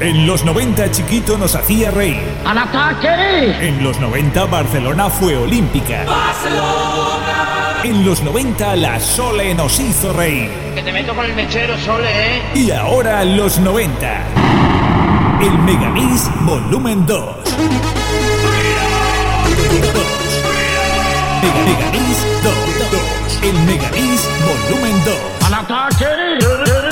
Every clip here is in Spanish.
En los 90 Chiquito nos hacía reír. ¡Al ataque! En los 90 Barcelona fue olímpica. ¡Barcelona! En los 90 la Sole nos hizo reír. Que te meto con el mechero, Sole, ¿eh? Y ahora los 90. El Megamix Volumen 2. Megamix 2, 2. El Megamix Volumen 2. ¡Al ataque!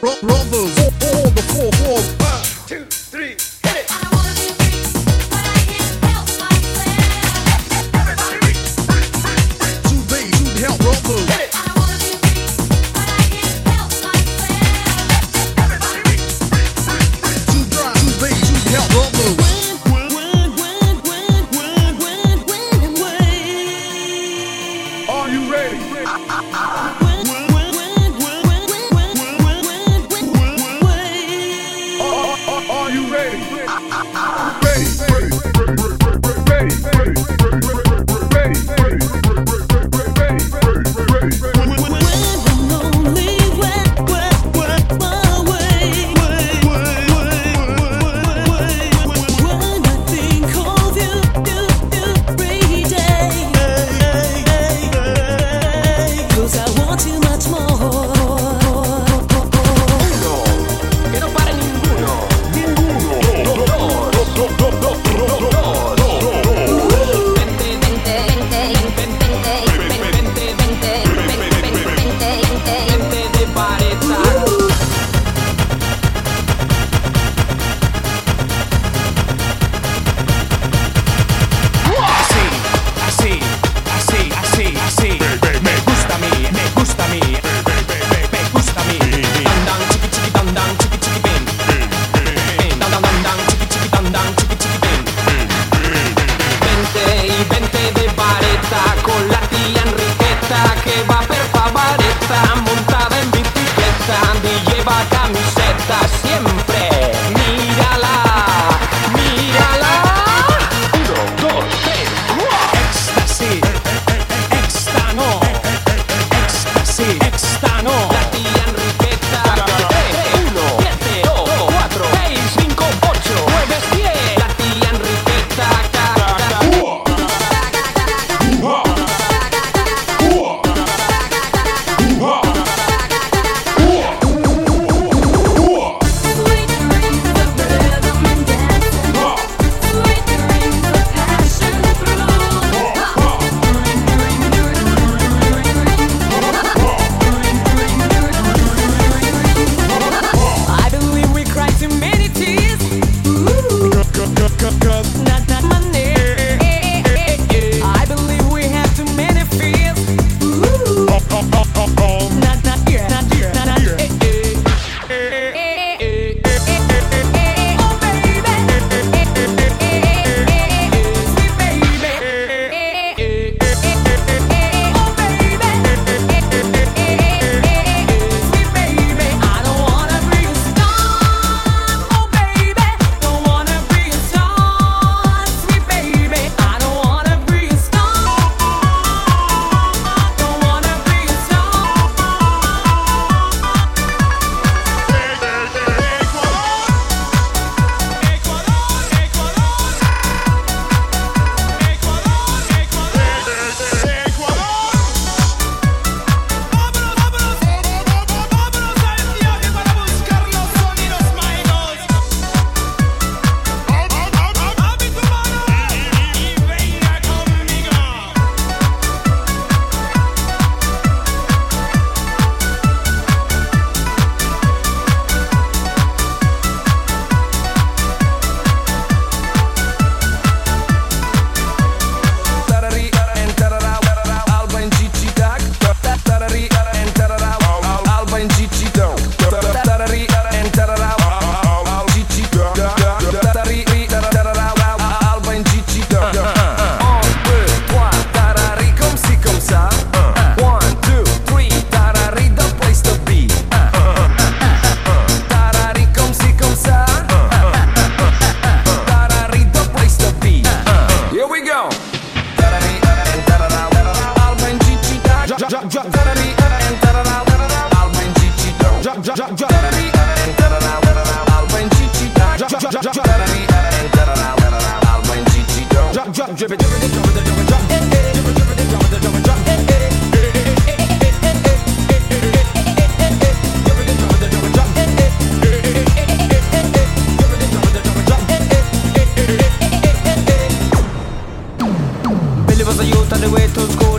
brothers, all the four walls. Drip it, drip it, drip it, drip it, drip it. Belli was a youth on the way to school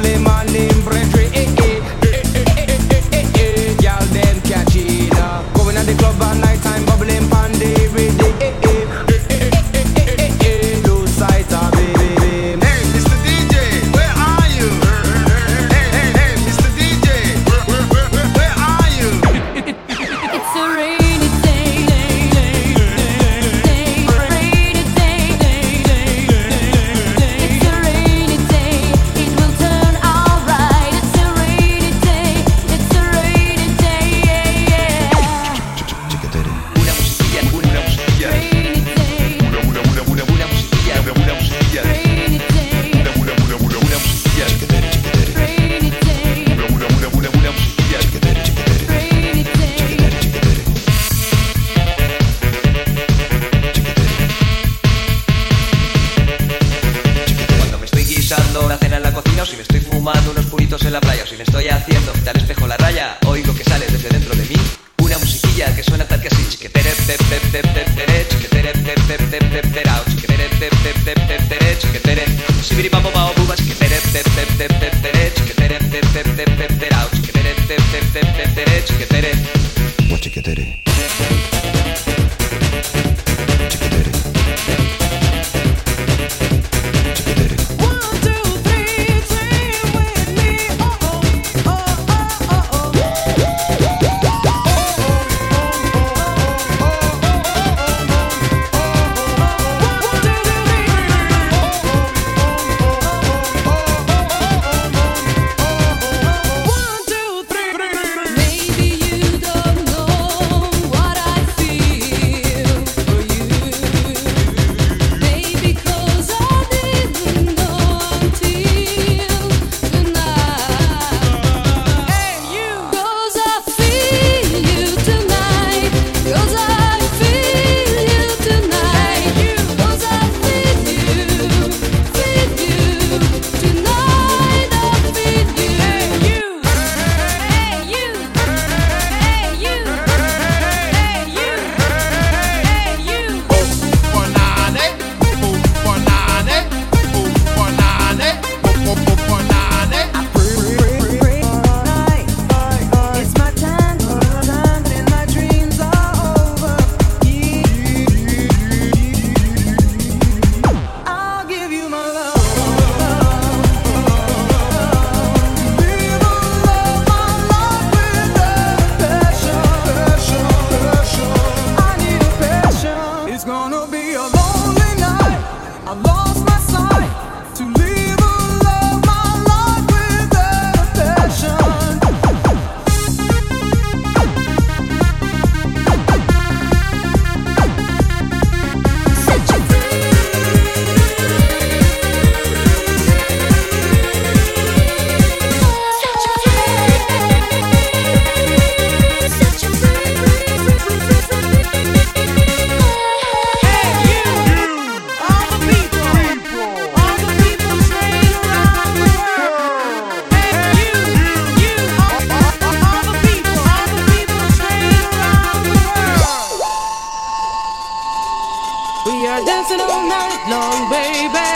long, baby.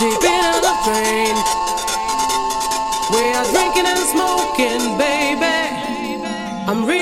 Deep in the train. We are drinking and smoking, baby. I'm real.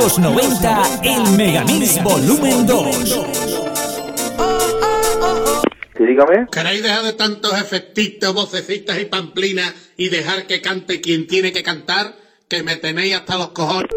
los 90, el Megamix Volumen 2. Sí, dígame. ¿Queréis dejar de tantos efectitos, vocecitas y pamplinas y dejar que cante quien tiene que cantar? Que me tenéis hasta los cojones.